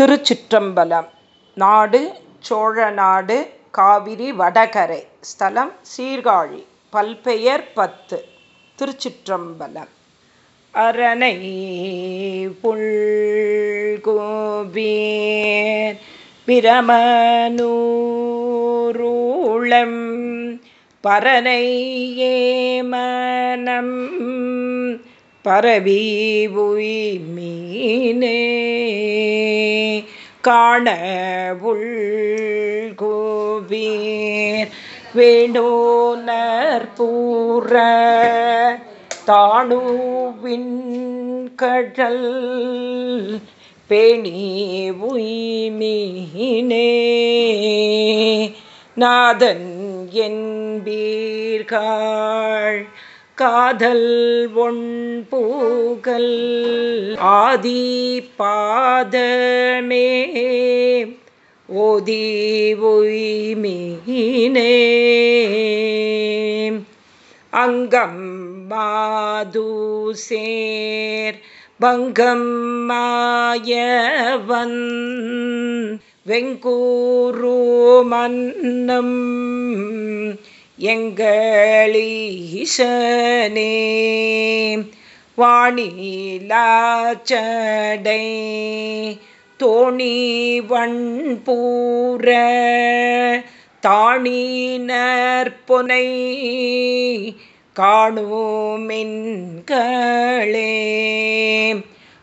திருச்சிற்றம்பலம். நாடு சோழநாடு காவிரி வடகரை. ஸ்தலம் சீர்காழி. பல்பெயர் பத்து. திருச்சிற்றம்பலம். அரணை புல்கோபீர் பிரமனூருளம் பரனை ஏமனம் பரவி மீனே. காண உள்கோவீர் வேண்டோனர் பூர தாணுவின் கடல் பேணி உய்மினே. நாதன் என்பீர்கள் காதல் ஒன்பூகல் ஆதி பாதமே. ஓதி ஒய்மீனே அங்கம் மாதுசேர் பங்கம் மாயவன். வெங்கூரு மன்னம் எங்களீசனே வாணிலாச்சடை தோணி வண்பூர தாணினற்பொனை காணுமின்களே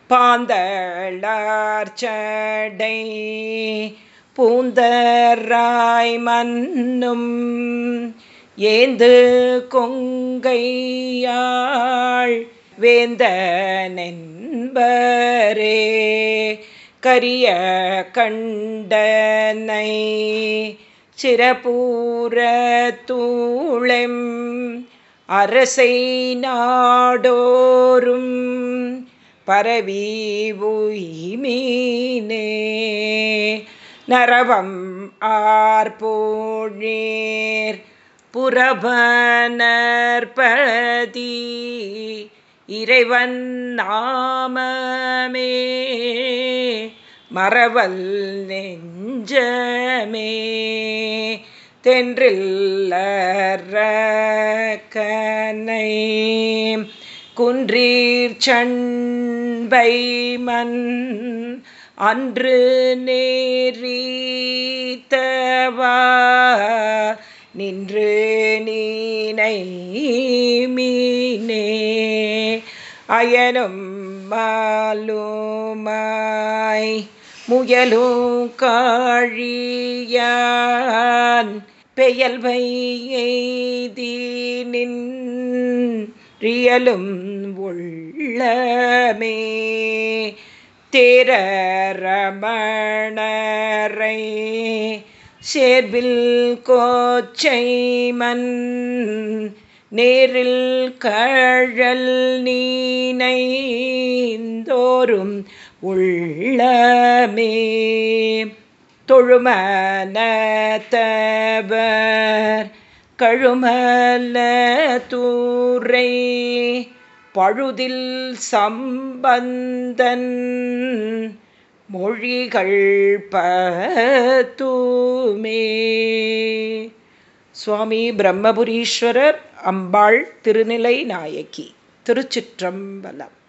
பாந்தளார்ச்சடை பூந்தராய் மன்னும் ஏந்து கொங்கையாள் வேந்த வேந்தனென்பரே கரிய கண்டனை சிறபூர தூளெம் அரசை நாடோறும் பரவி உய்மீனே. நரவம் ஆர்போழேர் புறபனற்பதி. இறைவன் நாமமே மறவல் நெஞ்சமே. தென்றில்லறக்கனை குன்றீர் சண்பை மண் அன்று நேரீத்தவா. நின்று நீனை மீனே அயனும் மாலுமாய் முயலும் காழியான் பெயல்வை எய்தி நின்றியலும் உள்ளமே. தேரமணரை சேர்வில் கோச்சை மண் நேரில் கழல் நீனைந்தோறும் உள்ளமே. தொழுமனத்தவர் கழுமல தூரை பழுதில் சம்பந்தன் மொழிகள் பத்துமே சுவாமி பிரம்மபுரீஸ்வரர் அம்பாள் திருநிலை நாயக்கி திருச்சிற்றம்பலம்.